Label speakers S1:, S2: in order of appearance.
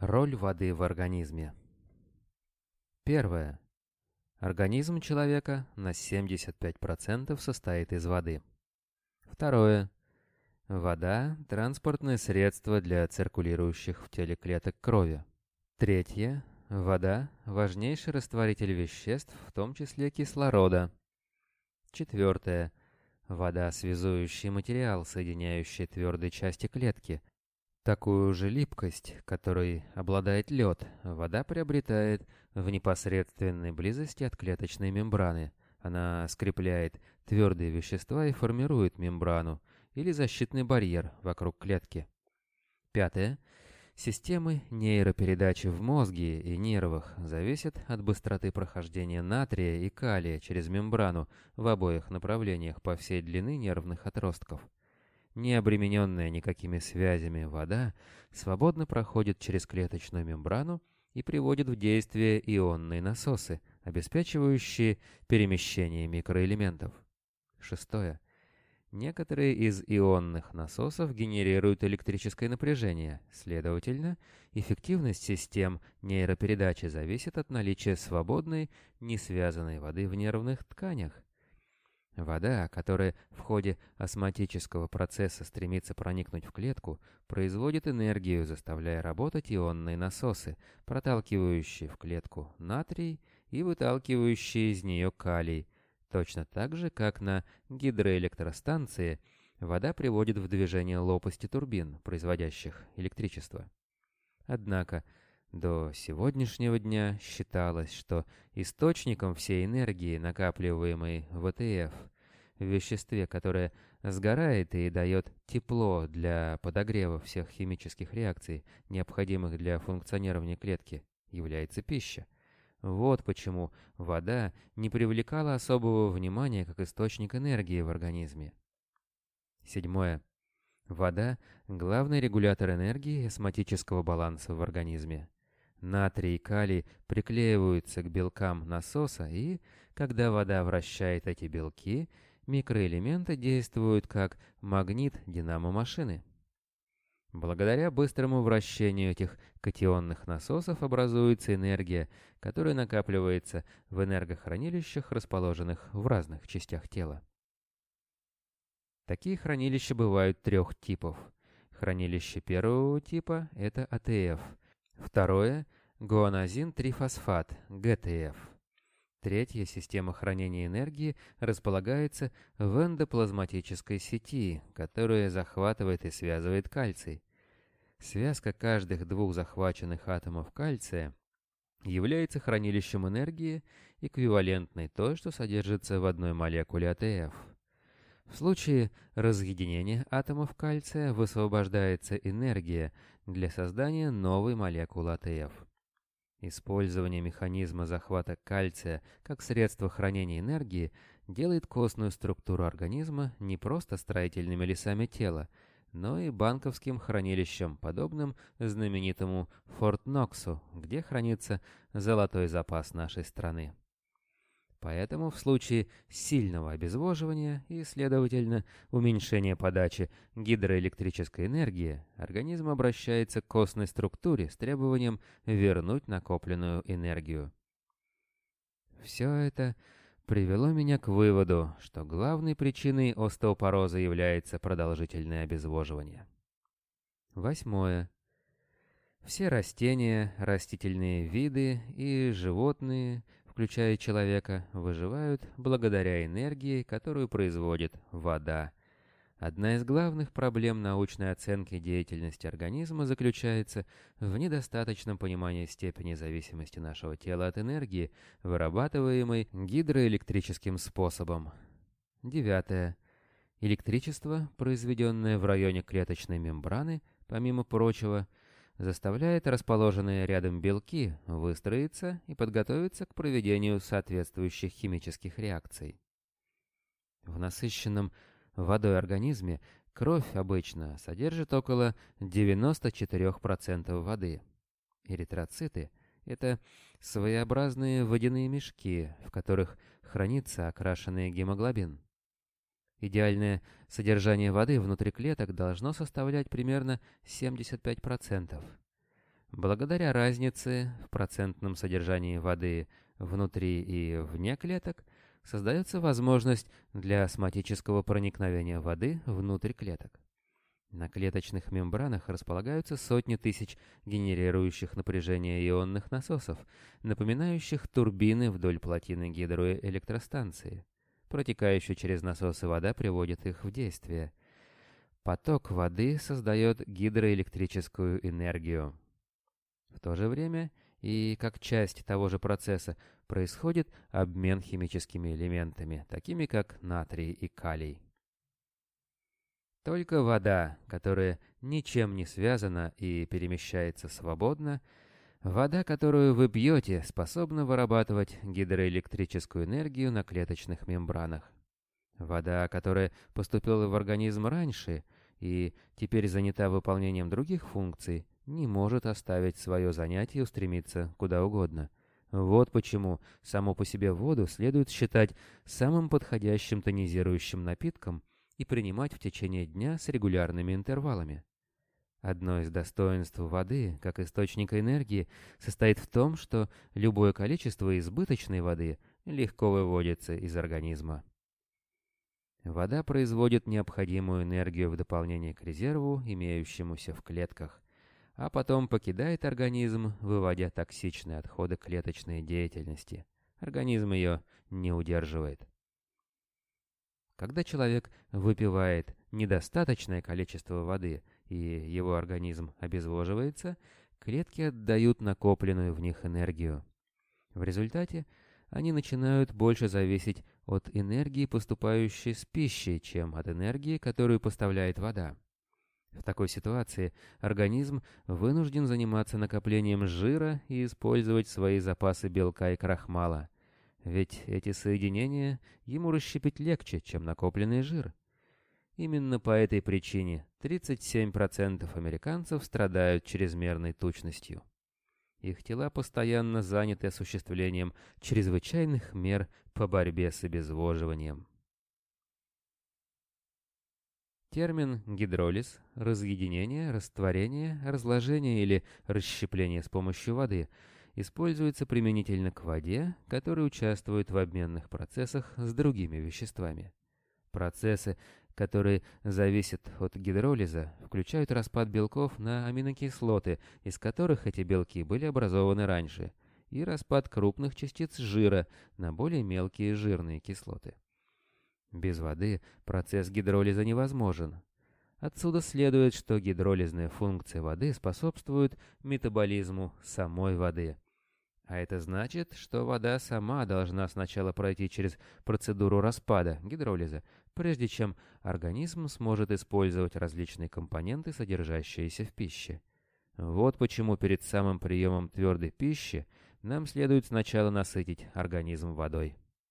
S1: Роль воды в организме. Первое. Организм человека на 75% состоит из воды. Второе. Вода – транспортное средство для циркулирующих в теле клеток крови. Третье. Вода – важнейший растворитель веществ, в том числе кислорода. Четвертое. Вода – связующий материал, соединяющий твердые части клетки, Такую же липкость, которой обладает лед, вода приобретает в непосредственной близости от клеточной мембраны. Она скрепляет твердые вещества и формирует мембрану или защитный барьер вокруг клетки. Пятое. Системы нейропередачи в мозге и нервах зависят от быстроты прохождения натрия и калия через мембрану в обоих направлениях по всей длины нервных отростков. Не обремененная никакими связями вода свободно проходит через клеточную мембрану и приводит в действие ионные насосы, обеспечивающие перемещение микроэлементов. Шестое. Некоторые из ионных насосов генерируют электрическое напряжение, следовательно, эффективность систем нейропередачи зависит от наличия свободной, не связанной воды в нервных тканях. Вода, которая в ходе осмотического процесса стремится проникнуть в клетку, производит энергию, заставляя работать ионные насосы, проталкивающие в клетку натрий и выталкивающие из нее калий. Точно так же, как на гидроэлектростанции, вода приводит в движение лопасти турбин, производящих электричество. Однако, до сегодняшнего дня считалось, что источником всей энергии, накапливаемой в АТФ, в веществе, которое сгорает и дает тепло для подогрева всех химических реакций, необходимых для функционирования клетки, является пища. Вот почему вода не привлекала особого внимания как источник энергии в организме. Седьмое. Вода – главный регулятор энергии и осмотического баланса в организме. Натрий и калий приклеиваются к белкам насоса, и, когда вода вращает эти белки, микроэлементы действуют как магнит динамо-машины. Благодаря быстрому вращению этих катионных насосов образуется энергия, которая накапливается в энергохранилищах, расположенных в разных частях тела. Такие хранилища бывают трех типов. Хранилище первого типа – это АТФ – Второе – гуанозин-трифосфат, ГТФ. Третья система хранения энергии располагается в эндоплазматической сети, которая захватывает и связывает кальций. Связка каждых двух захваченных атомов кальция является хранилищем энергии, эквивалентной той, что содержится в одной молекуле АТФ. В случае разъединения атомов кальция высвобождается энергия для создания новой молекулы АТФ. Использование механизма захвата кальция как средство хранения энергии делает костную структуру организма не просто строительными лесами тела, но и банковским хранилищем, подобным знаменитому Форт Ноксу, где хранится золотой запас нашей страны. Поэтому в случае сильного обезвоживания и, следовательно, уменьшения подачи гидроэлектрической энергии, организм обращается к костной структуре с требованием вернуть накопленную энергию. Все это привело меня к выводу, что главной причиной остеопороза является продолжительное обезвоживание. Восьмое. Все растения, растительные виды и животные – включая человека, выживают благодаря энергии, которую производит вода. Одна из главных проблем научной оценки деятельности организма заключается в недостаточном понимании степени зависимости нашего тела от энергии, вырабатываемой гидроэлектрическим способом. Девятое. Электричество, произведенное в районе клеточной мембраны, помимо прочего, заставляет расположенные рядом белки выстроиться и подготовиться к проведению соответствующих химических реакций. В насыщенном водой организме кровь обычно содержит около 94% воды. Эритроциты – это своеобразные водяные мешки, в которых хранится окрашенный гемоглобин. Идеальное содержание воды внутри клеток должно составлять примерно 75%. Благодаря разнице в процентном содержании воды внутри и вне клеток создается возможность для осмотического проникновения воды внутрь клеток. На клеточных мембранах располагаются сотни тысяч генерирующих напряжение ионных насосов, напоминающих турбины вдоль плотины гидроэлектростанции. Протекающая через насосы вода приводит их в действие. Поток воды создает гидроэлектрическую энергию. В то же время и как часть того же процесса происходит обмен химическими элементами, такими как натрий и калий. Только вода, которая ничем не связана и перемещается свободно, вода, которую вы пьете, способна вырабатывать гидроэлектрическую энергию на клеточных мембранах. Вода, которая поступила в организм раньше и теперь занята выполнением других функций, не может оставить свое занятие и устремиться куда угодно. Вот почему само по себе воду следует считать самым подходящим тонизирующим напитком и принимать в течение дня с регулярными интервалами. Одно из достоинств воды, как источника энергии, состоит в том, что любое количество избыточной воды легко выводится из организма. Вода производит необходимую энергию в дополнение к резерву, имеющемуся в клетках, а потом покидает организм, выводя токсичные отходы клеточной деятельности. Организм ее не удерживает. Когда человек выпивает недостаточное количество воды и его организм обезвоживается, клетки отдают накопленную в них энергию. В результате они начинают больше зависеть от энергии, поступающей с пищей, чем от энергии, которую поставляет вода. В такой ситуации организм вынужден заниматься накоплением жира и использовать свои запасы белка и крахмала – ведь эти соединения ему расщепить легче, чем накопленный жир. Именно по этой причине 37% американцев страдают чрезмерной тучностью. Их тела постоянно заняты осуществлением чрезвычайных мер по борьбе с обезвоживанием. Термин «гидролиз» — разъединение, растворение, разложение или расщепление с помощью воды — используется применительно к воде, которая участвует в обменных процессах с другими веществами. Процессы, которые зависят от гидролиза, включают распад белков на аминокислоты, из которых эти белки были образованы раньше, и распад крупных частиц жира на более мелкие жирные кислоты. Без воды процесс гидролиза невозможен. Отсюда следует, что гидролизная функция воды способствует метаболизму самой воды – а это значит, что вода сама должна сначала пройти через процедуру распада, гидролиза, прежде чем организм сможет использовать различные компоненты, содержащиеся в пище. Вот почему перед самым приемом твердой пищи нам следует сначала насытить организм водой.